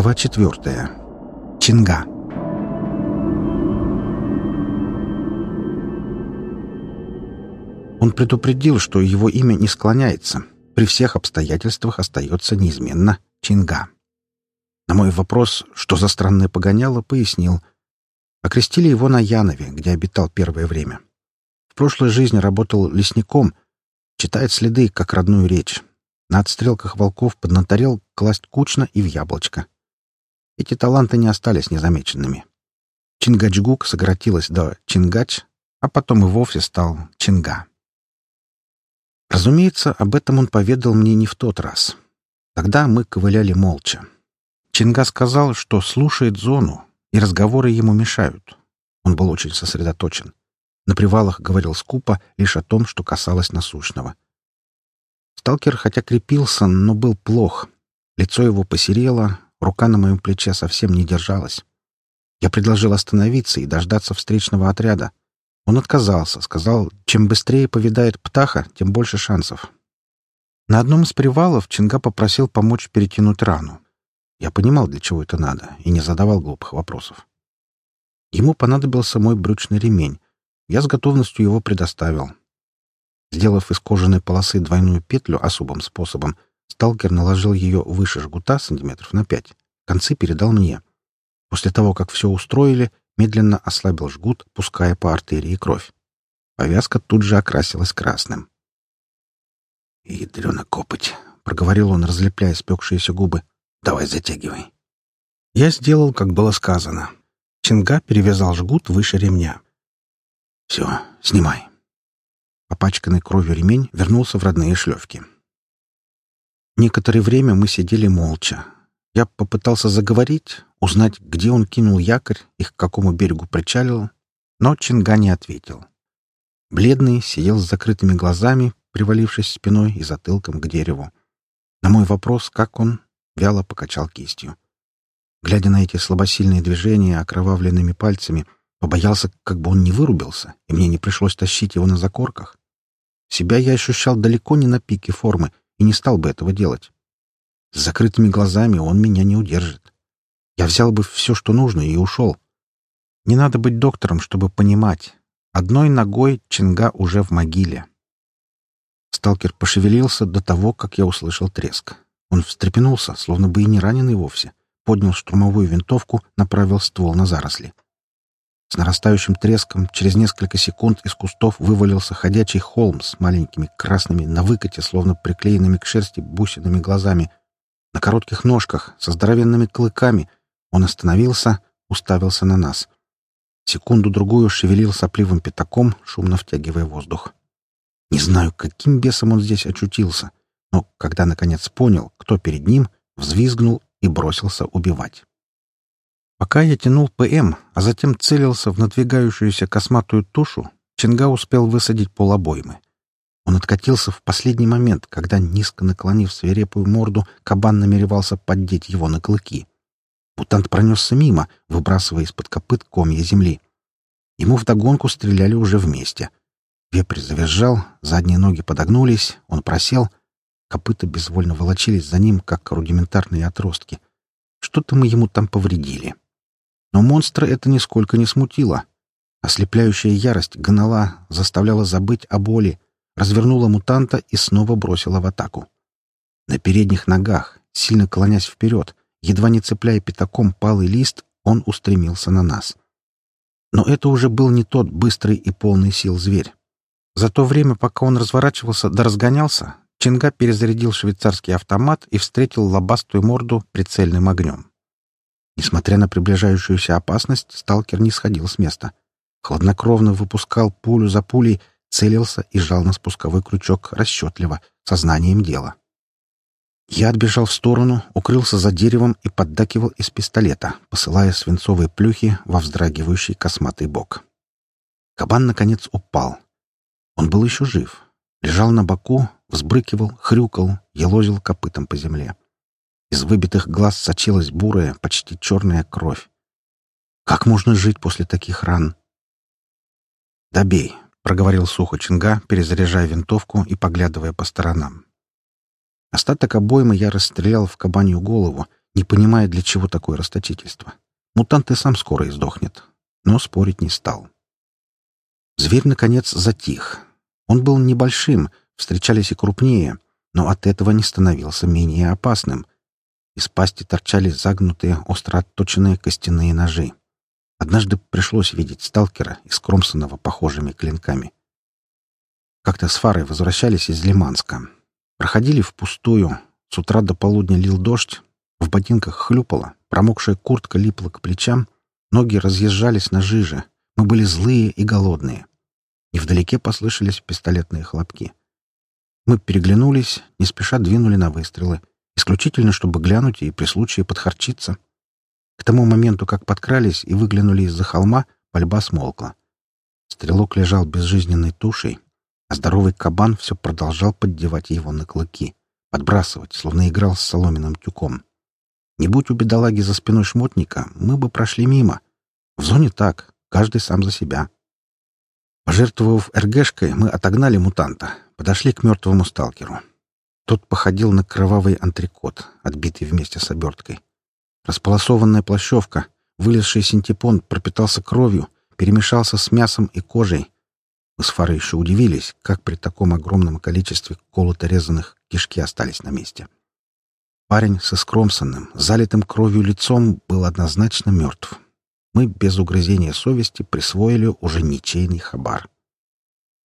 Глава четвертая. Чинга. Он предупредил, что его имя не склоняется. При всех обстоятельствах остается неизменно Чинга. На мой вопрос, что за странное погоняло, пояснил. Окрестили его на Янове, где обитал первое время. В прошлой жизни работал лесником, читает следы, как родную речь. На отстрелках волков поднаторел класть кучно и в яблочко. Эти таланты не остались незамеченными. Чингачгук сократилась до Чингач, а потом и вовсе стал Чинга. Разумеется, об этом он поведал мне не в тот раз. Тогда мы ковыляли молча. Чинга сказал, что слушает зону, и разговоры ему мешают. Он был очень сосредоточен. На привалах говорил скупо лишь о том, что касалось насущного — Сталкер хотя крепился, но был плох. Лицо его посерело, рука на моем плече совсем не держалась. Я предложил остановиться и дождаться встречного отряда. Он отказался, сказал, чем быстрее повидает птаха, тем больше шансов. На одном из привалов Чинга попросил помочь перетянуть рану. Я понимал, для чего это надо, и не задавал глупых вопросов. Ему понадобился мой брючный ремень. Я с готовностью его предоставил. Сделав из кожаной полосы двойную петлю особым способом, сталкер наложил ее выше жгута сантиметров на пять. Концы передал мне. После того, как все устроили, медленно ослабил жгут, пуская по артерии кровь. Повязка тут же окрасилась красным. «Ядрена копоть!» — проговорил он, разлепляя спекшиеся губы. «Давай затягивай». Я сделал, как было сказано. Чинга перевязал жгут выше ремня. «Все, снимай». Опачканный кровью ремень вернулся в родные шлевки. Некоторое время мы сидели молча. Я попытался заговорить, узнать, где он кинул якорь и к какому берегу причалил, но Чинга не ответил. Бледный сидел с закрытыми глазами, привалившись спиной и затылком к дереву. На мой вопрос, как он, вяло покачал кистью. Глядя на эти слабосильные движения окровавленными пальцами, побоялся, как бы он не вырубился, и мне не пришлось тащить его на закорках. Себя я ощущал далеко не на пике формы и не стал бы этого делать. С закрытыми глазами он меня не удержит. Я взял бы все, что нужно, и ушел. Не надо быть доктором, чтобы понимать. Одной ногой Чинга уже в могиле. Сталкер пошевелился до того, как я услышал треск. Он встрепенулся, словно бы и не раненый вовсе, поднял штурмовую винтовку, направил ствол на заросли. С нарастающим треском через несколько секунд из кустов вывалился ходячий холм с маленькими красными на выкате, словно приклеенными к шерсти бусинами глазами. На коротких ножках, со здоровенными клыками, он остановился, уставился на нас. Секунду-другую шевелил сопливым пятаком, шумно втягивая воздух. Не знаю, каким бесом он здесь очутился, но когда наконец понял, кто перед ним, взвизгнул и бросился убивать. Пока я тянул ПМ, а затем целился в надвигающуюся косматую тушу, Чинга успел высадить полобоймы. Он откатился в последний момент, когда, низко наклонив свирепую морду, кабан намеревался поддеть его на клыки. Мутант пронесся мимо, выбрасывая из-под копыт комья земли. Ему вдогонку стреляли уже вместе. Вепрь завизжал, задние ноги подогнулись, он просел. Копыта безвольно волочились за ним, как рудиментарные отростки. Что-то мы ему там повредили. Но монстра это нисколько не смутило. Ослепляющая ярость гнала, заставляла забыть о боли, развернула мутанта и снова бросила в атаку. На передних ногах, сильно клонясь вперед, едва не цепляя пятаком палый лист, он устремился на нас. Но это уже был не тот быстрый и полный сил зверь. За то время, пока он разворачивался да разгонялся, Чинга перезарядил швейцарский автомат и встретил лобастую морду прицельным огнем. Несмотря на приближающуюся опасность, сталкер не сходил с места. Хладнокровно выпускал пулю за пулей, целился и жал на спусковой крючок расчетливо, сознанием дела. Я отбежал в сторону, укрылся за деревом и поддакивал из пистолета, посылая свинцовые плюхи во вздрагивающий косматый бок. Кабан, наконец, упал. Он был еще жив. Лежал на боку, взбрыкивал, хрюкал, елозил копытом по земле. Из выбитых глаз сочилась бурая, почти черная кровь. Как можно жить после таких ран? «Добей», — проговорил сухо Чинга, перезаряжая винтовку и поглядывая по сторонам. Остаток обоймы я расстрелял в кабанью голову, не понимая, для чего такое расточительство. Мутант и сам скоро издохнет, но спорить не стал. Зверь, наконец, затих. Он был небольшим, встречались и крупнее, но от этого не становился менее опасным. Из пасти торчали загнутые, остро отточенные костяные ножи. Однажды пришлось видеть сталкера, искромсанного похожими клинками. Как-то с Фарой возвращались из Лиманска. Проходили впустую. С утра до полудня лил дождь. В ботинках хлюпало. Промокшая куртка липла к плечам. Ноги разъезжались на жиже. Мы были злые и голодные. Невдалеке послышались пистолетные хлопки. Мы переглянулись, не спеша двинули на выстрелы, исключительно чтобы глянуть и при случае подхарчиться. К тому моменту, как подкрались и выглянули из-за холма, пальба смолкла. Стрелок лежал безжизненной тушей, а здоровый кабан все продолжал поддевать его на клыки, подбрасывать, словно играл с соломенным тюком. Не будь у бедолаги за спиной шмотника, мы бы прошли мимо. В зоне так, каждый сам за себя. Пожертвовав РГшкой, мы отогнали мутанта, подошли к мертвому сталкеру. Тот походил на кровавый антрикот, отбитый вместе с оберткой. Располосованная плащевка, вылезший синтепон пропитался кровью, перемешался с мясом и кожей, мы с Фарой еще удивились, как при таком огромном количестве колото-резанных кишки остались на месте. Парень со скромсанным, залитым кровью лицом был однозначно мертв. Мы без угрызения совести присвоили уже ничейный хабар.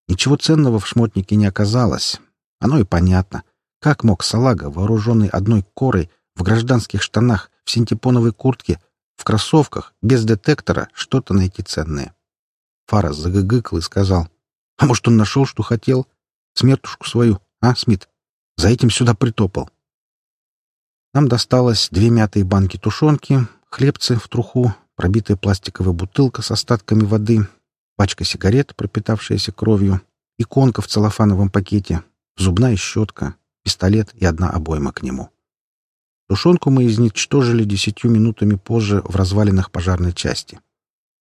Ничего ценного в шмотнике не оказалось. Оно и понятно. Как мог салага, вооруженный одной корой, в гражданских штанах, в синтепоновой куртке, в кроссовках, без детектора, что-то найти ценное? Фара загыгыкал и сказал, а может, он нашел, что хотел? Смертушку свою, а, Смит? За этим сюда притопал. Нам досталось две мятые банки тушенки, хлебцы в труху, пробитая пластиковая бутылка с остатками воды, пачка сигарет, пропитавшаяся кровью, иконка в целлофановом пакете, зубная щетка, пистолет и одна обойма к нему. Тушенку мы изничтожили десятью минутами позже в развалинах пожарной части.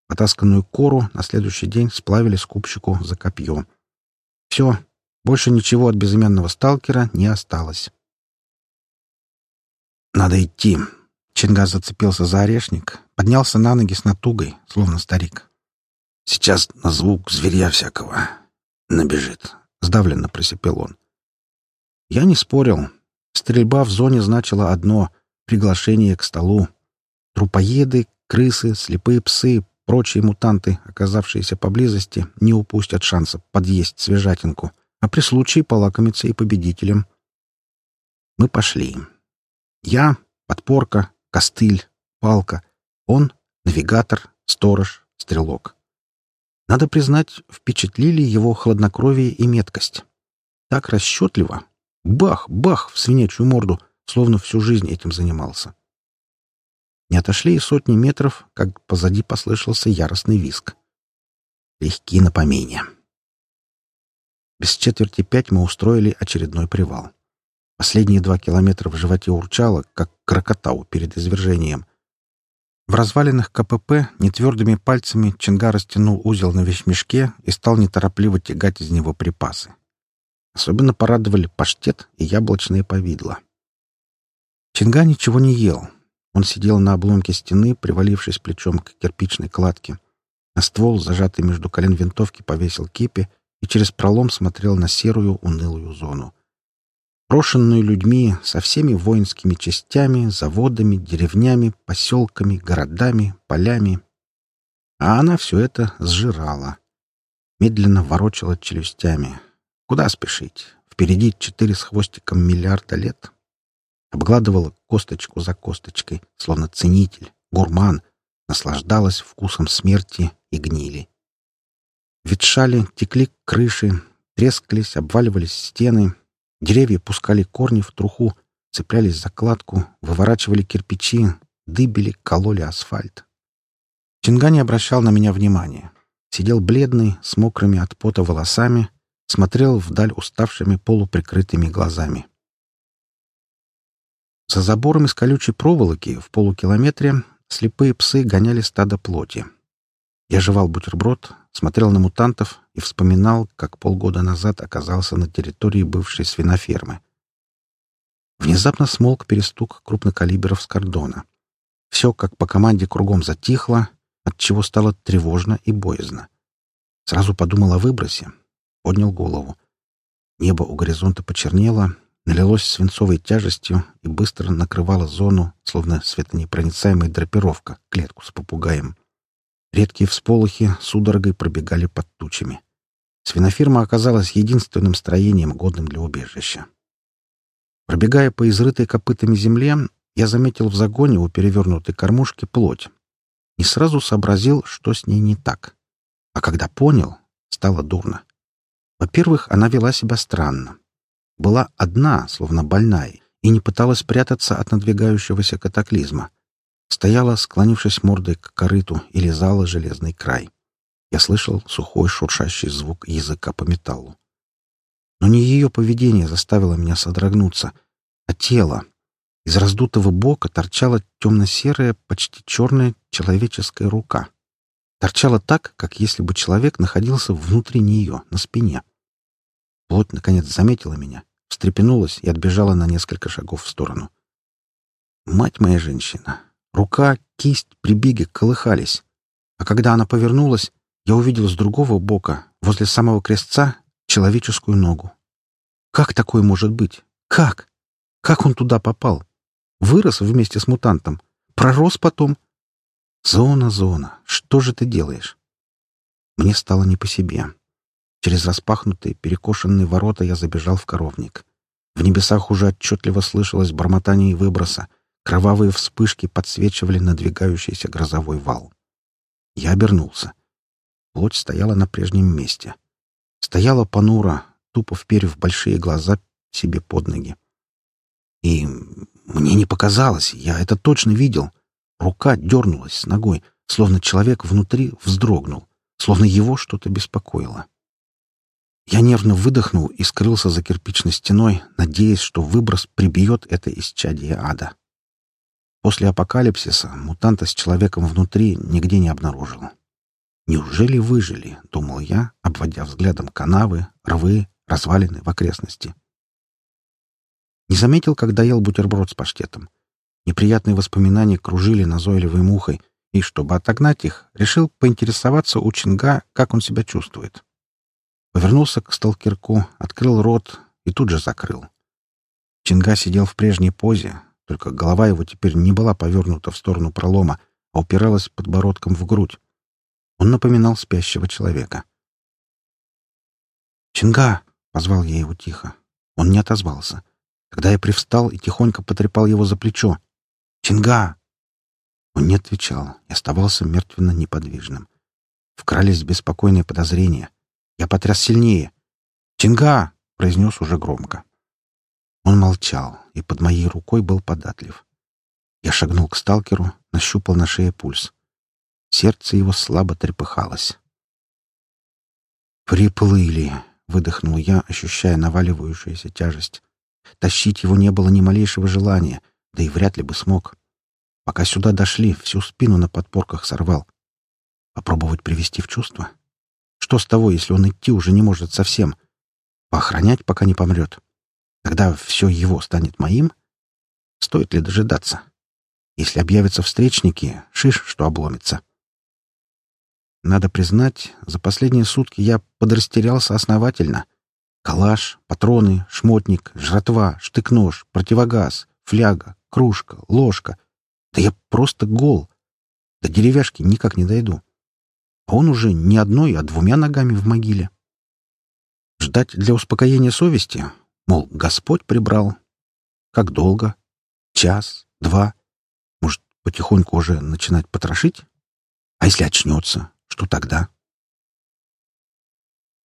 Потасканную кору на следующий день сплавили скупщику за копье. Все, больше ничего от безымянного сталкера не осталось. «Надо идти». Чингас зацепился за орешник, поднялся на ноги с натугой, словно старик. «Сейчас на звук зверя всякого набежит», — сдавленно просипел он. Я не спорил. Стрельба в зоне значила одно — приглашение к столу. Трупоеды, крысы, слепые псы, Прочие мутанты, оказавшиеся поблизости, не упустят шанса подъесть свежатинку, а при случае полакомиться и победителем. Мы пошли. Я — подпорка, костыль, палка. Он — навигатор, сторож, стрелок. Надо признать, впечатлили его хладнокровие и меткость. Так расчетливо. Бах, бах в свинячью морду, словно всю жизнь этим занимался. Не отошли и сотни метров, как позади послышался яростный виск. Легки на. Без четверти пять мы устроили очередной привал. Последние два километра в животе урчало, как крокотау перед извержением. В развалинах КПП нетвердыми пальцами Чинга растянул узел на вещмешке и стал неторопливо тягать из него припасы. Особенно порадовали паштет и яблочные повидло. Чинга ничего не ел, он сидел на обломке стены, привалившись плечом к кирпичной кладке. На ствол, зажатый между колен винтовки, повесил кипи и через пролом смотрел на серую унылую зону. Брошенную людьми со всеми воинскими частями, заводами, деревнями, поселками, городами, полями. А она все это сжирала. Медленно ворочала челюстями. Куда спешить? Впереди четыре с хвостиком миллиарда лет обгладывала косточку за косточкой, словно ценитель, гурман, наслаждалась вкусом смерти и гнили. Ветшали, текли крыши, трескались, обваливались стены, деревья пускали корни в труху, цеплялись за кладку, выворачивали кирпичи, дыбили, кололи асфальт. Чинга не обращал на меня внимания. Сидел бледный, с мокрыми от пота волосами, смотрел вдаль уставшими полуприкрытыми глазами. За забором из колючей проволоки в полукилометре слепые псы гоняли стадо плоти. Я жевал бутерброд, смотрел на мутантов и вспоминал, как полгода назад оказался на территории бывшей свинофермы. Внезапно смолк перестук крупнокалиберов с кордона. Все, как по команде, кругом затихло, отчего стало тревожно и боязно. Сразу подумал о выбросе. Поднял голову. Небо у горизонта почернело, налилось свинцовой тяжестью и быстро накрывало зону, словно светонепроницаемая драпировка, клетку с попугаем. Редкие всполохи судорогой пробегали под тучами. Свинофирма оказалась единственным строением, годным для убежища. Пробегая по изрытой копытами земле, я заметил в загоне у перевернутой кормушки плоть. И сразу сообразил, что с ней не так. А когда понял, стало дурно. Во-первых, она вела себя странно была одна, словно больная, и не пыталась прятаться от надвигающегося катаклизма. Стояла, склонившись мордой к корыту, и лизала железный край. Я слышал сухой шуршащий звук языка по металлу. Но не ее поведение заставило меня содрогнуться, а тело. Из раздутого бока торчала темно-серая, почти черная человеческая рука. Торчала так, как если бы человек находился внутри нее, на спине. Плоть, наконец, заметила меня, встрепенулась и отбежала на несколько шагов в сторону. Мать моя женщина! Рука, кисть, прибеги колыхались. А когда она повернулась, я увидел с другого бока, возле самого крестца, человеческую ногу. Как такое может быть? Как? Как он туда попал? Вырос вместе с мутантом. Пророс потом. Зона, зона, что же ты делаешь? Мне стало не по себе. Через распахнутые, перекошенные ворота я забежал в коровник. В небесах уже отчетливо слышалось бормотание выброса. Кровавые вспышки подсвечивали надвигающийся грозовой вал. Я обернулся. Плоть стояла на прежнем месте. Стояла понуро, тупо вперев большие глаза себе под ноги. И мне не показалось, я это точно видел. Рука дернулась с ногой, словно человек внутри вздрогнул, словно его что-то беспокоило. Я нервно выдохнул и скрылся за кирпичной стеной, надеясь, что выброс прибьет это исчадие ада. После апокалипсиса мутанта с человеком внутри нигде не обнаружил. «Неужели выжили?» — думал я, обводя взглядом канавы, рвы, развалины в окрестности. Не заметил, когда ел бутерброд с паштетом. Неприятные воспоминания кружили назойливой мухой, и, чтобы отогнать их, решил поинтересоваться у Чинга, как он себя чувствует. Повернулся к сталкерку, открыл рот и тут же закрыл. Чинга сидел в прежней позе, только голова его теперь не была повернута в сторону пролома, а упиралась подбородком в грудь. Он напоминал спящего человека. «Чинга!» — позвал я его тихо. Он не отозвался. Тогда я привстал и тихонько потрепал его за плечо. «Чинга!» Он не отвечал и оставался мертвенно неподвижным. Вкрались беспокойные подозрения. Я потряс сильнее. «Чинга!» — произнес уже громко. Он молчал, и под моей рукой был податлив. Я шагнул к сталкеру, нащупал на шее пульс. Сердце его слабо трепыхалось. «Приплыли!» — выдохнул я, ощущая наваливающуюся тяжесть. Тащить его не было ни малейшего желания, да и вряд ли бы смог. Пока сюда дошли, всю спину на подпорках сорвал. Попробовать привести в чувство? Что с того, если он идти уже не может совсем? Поохранять, пока не помрет. Тогда все его станет моим? Стоит ли дожидаться? Если объявятся встречники, шиш, что обломится. Надо признать, за последние сутки я подрастерялся основательно. Калаш, патроны, шмотник, жратва, штык-нож, противогаз, фляга, кружка, ложка. Да я просто гол. До деревяшки никак не дойду он уже не одной, а двумя ногами в могиле. Ждать для успокоения совести, мол, Господь прибрал. Как долго? Час? Два? Может, потихоньку уже начинать потрошить? А если очнется, что тогда?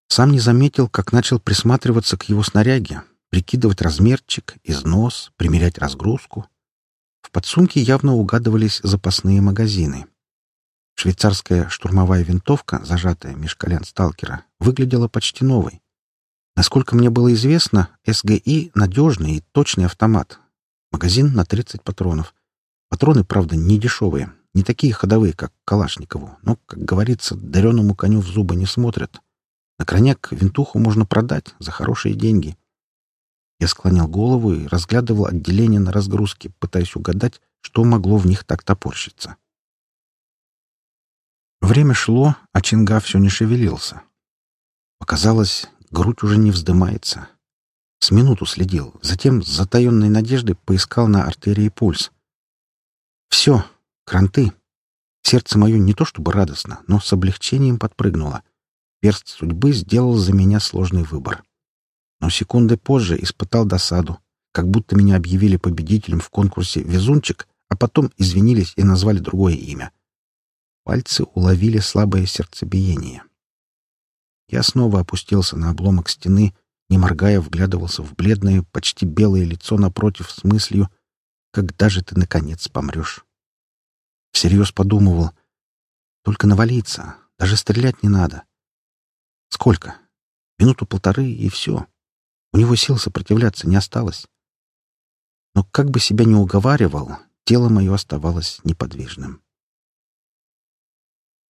Сам не заметил, как начал присматриваться к его снаряге, прикидывать размерчик, износ, примерять разгрузку. В подсумке явно угадывались запасные магазины. Швейцарская штурмовая винтовка, зажатая меж колен сталкера, выглядела почти новой. Насколько мне было известно, СГИ — надежный и точный автомат. Магазин на 30 патронов. Патроны, правда, не дешевые, не такие ходовые, как Калашникову, но, как говорится, дареному коню в зубы не смотрят. На крайняк винтуху можно продать за хорошие деньги. Я склонил голову и разглядывал отделение на разгрузке, пытаясь угадать, что могло в них так топорщиться. Время шло, а Чинга все не шевелился. Показалось, грудь уже не вздымается. С минуту следил, затем с затаенной надеждой поискал на артерии пульс. Все, кранты. Сердце мое не то чтобы радостно, но с облегчением подпрыгнуло. Перст судьбы сделал за меня сложный выбор. Но секунды позже испытал досаду, как будто меня объявили победителем в конкурсе «Везунчик», а потом извинились и назвали другое имя. Пальцы уловили слабое сердцебиение. Я снова опустился на обломок стены, не моргая, вглядывался в бледное, почти белое лицо напротив с мыслью, когда же ты, наконец, помрешь. Всерьез подумывал. Только навалиться, даже стрелять не надо. Сколько? Минуту-полторы, и все. У него сил сопротивляться не осталось. Но как бы себя не уговаривал, тело мое оставалось неподвижным.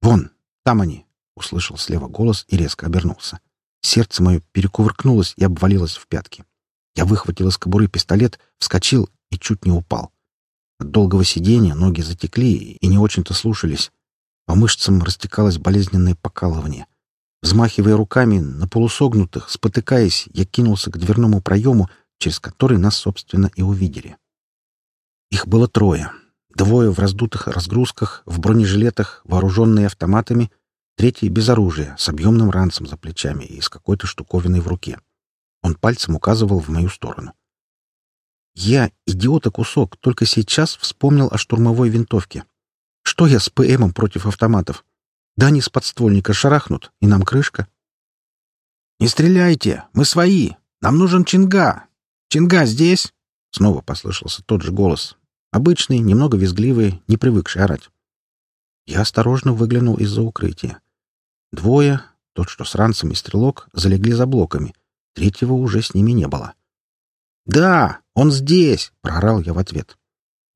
«Вон, там они!» — услышал слева голос и резко обернулся. Сердце мое перекувыркнулось и обвалилось в пятки. Я выхватил из кобуры пистолет, вскочил и чуть не упал. От долгого сидения ноги затекли и не очень-то слушались. По мышцам растекалось болезненное покалывание. Взмахивая руками, на полусогнутых, спотыкаясь, я кинулся к дверному проему, через который нас, собственно, и увидели. Их было трое. Двое в раздутых разгрузках, в бронежилетах, вооруженные автоматами, третий без оружия, с объемным ранцем за плечами и с какой-то штуковиной в руке. Он пальцем указывал в мою сторону. Я, идиота кусок, только сейчас вспомнил о штурмовой винтовке. Что я с ПМом против автоматов? Да они с подствольника шарахнут, и нам крышка. «Не стреляйте! Мы свои! Нам нужен Чинга! Чинга здесь?» Снова послышался тот же голос. Обычный, немного визгливый, не привыкший орать. Я осторожно выглянул из-за укрытия. Двое, тот, что с ранцем и стрелок, залегли за блоками. Третьего уже с ними не было. «Да, он здесь!» — проорал я в ответ.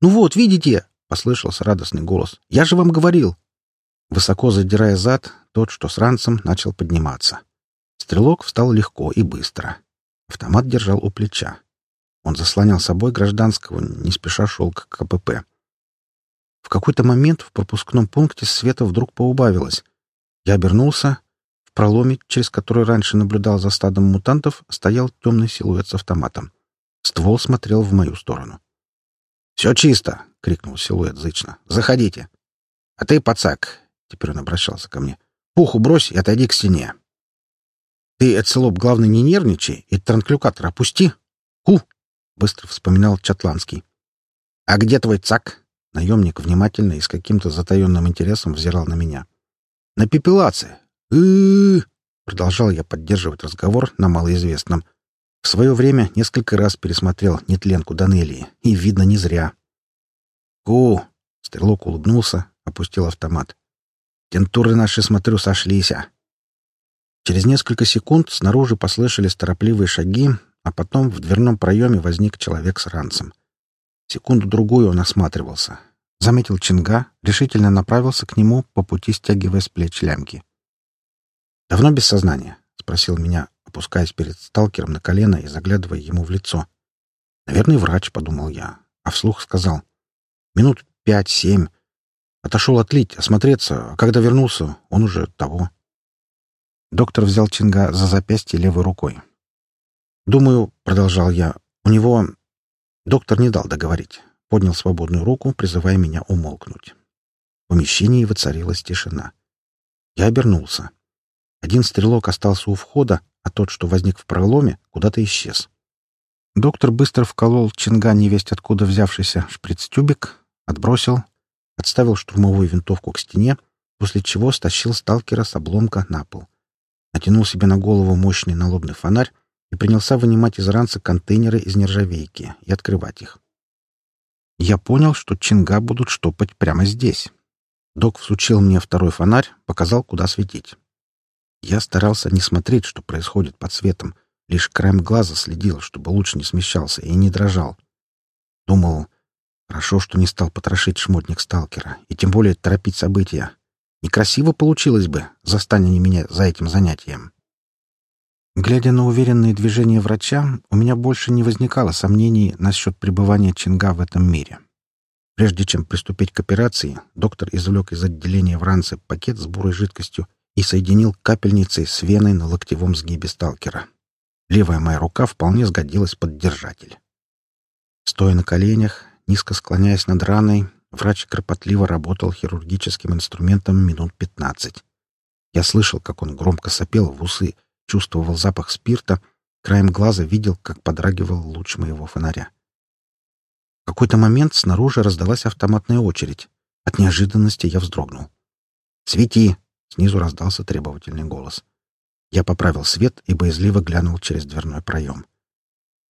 «Ну вот, видите!» — послышался радостный голос. «Я же вам говорил!» Высоко задирая зад, тот, что с ранцем, начал подниматься. Стрелок встал легко и быстро. Автомат держал у плеча. Он заслонял собой гражданского, не спеша шел к КПП. В какой-то момент в пропускном пункте света вдруг поубавилось. Я обернулся. В проломе, через который раньше наблюдал за стадом мутантов, стоял темный силуэт с автоматом. Ствол смотрел в мою сторону. «Все чисто!» — крикнул силуэт зычно. «Заходите!» «А ты, пацак, Теперь он обращался ко мне. «Пуху брось и отойди к стене». «Ты, Эцелоп, главное, не нервничай и транклюкатор опусти». «Ку!» — быстро вспоминал Чатланский. «А где твой цак?» Наемник внимательно и с каким-то затаенным интересом взирал на меня. «На пепелаце!» «Э-э-э!» Продолжал я поддерживать разговор на малоизвестном. В свое время несколько раз пересмотрел нетленку Данелии, и, видно, не зря. «Ку!» — стрелок улыбнулся, опустил автомат. Тентуры наши, смотрю, сошлись. А. Через несколько секунд снаружи послышались торопливые шаги, а потом в дверном проеме возник человек с ранцем. Секунду-другую он осматривался. Заметил Чинга, решительно направился к нему, по пути стягивая с плеч лямки. «Давно без сознания?» — спросил меня, опускаясь перед сталкером на колено и заглядывая ему в лицо. «Наверное, врач», — подумал я, а вслух сказал. «Минут пять-семь. Отошел отлить, осмотреться, а когда вернулся, он уже того. Доктор взял Чинга за запястье левой рукой. «Думаю», — продолжал я, — «у него...» Доктор не дал договорить. Поднял свободную руку, призывая меня умолкнуть. В помещении воцарилась тишина. Я обернулся. Один стрелок остался у входа, а тот, что возник в проломе, куда-то исчез. Доктор быстро вколол Чинга невесть откуда взявшийся шприц-тюбик, отбросил, отставил штурмовую винтовку к стене, после чего стащил сталкера с обломка на пол. Натянул себе на голову мощный налобный фонарь и принялся вынимать из ранца контейнеры из нержавейки и открывать их. Я понял, что чинга будут штопать прямо здесь. Док всучил мне второй фонарь, показал, куда светить. Я старался не смотреть, что происходит под светом, лишь краем глаза следил, чтобы луч не смещался и не дрожал. Думал, Хорошо, что не стал потрошить шмотник сталкера, и тем более торопить события. Некрасиво получилось бы, застань они меня за этим занятием. Глядя на уверенные движения врача, у меня больше не возникало сомнений насчет пребывания Чинга в этом мире. Прежде чем приступить к операции, доктор извлек из отделения в ранце пакет с бурой жидкостью и соединил капельницей с веной на локтевом сгибе сталкера. Левая моя рука вполне сгодилась под держатель. Стоя на коленях, низко склоняясь над раной, врач кропотливо работал хирургическим инструментом минут пятнадцать. Я слышал, как он громко сопел в усы, чувствовал запах спирта, краем глаза видел, как подрагивал луч моего фонаря. В какой-то момент снаружи раздалась автоматная очередь. От неожиданности я вздрогнул. «Свети!» — снизу раздался требовательный голос. Я поправил свет и боязливо глянул через дверной проем.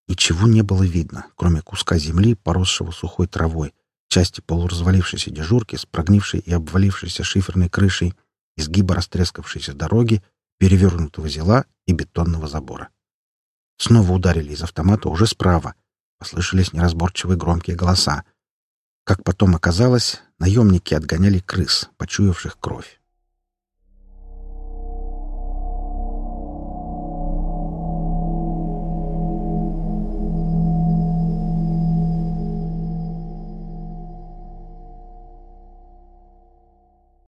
Ничего не было видно, кроме куска земли, поросшего сухой травой, части полуразвалившейся дежурки с прогнившей и обвалившейся шиферной крышей, изгиба растрескавшейся дороги, перевернутого зела и бетонного забора. Снова ударили из автомата уже справа. Послышались неразборчивые громкие голоса. Как потом оказалось, наемники отгоняли крыс, почуявших кровь.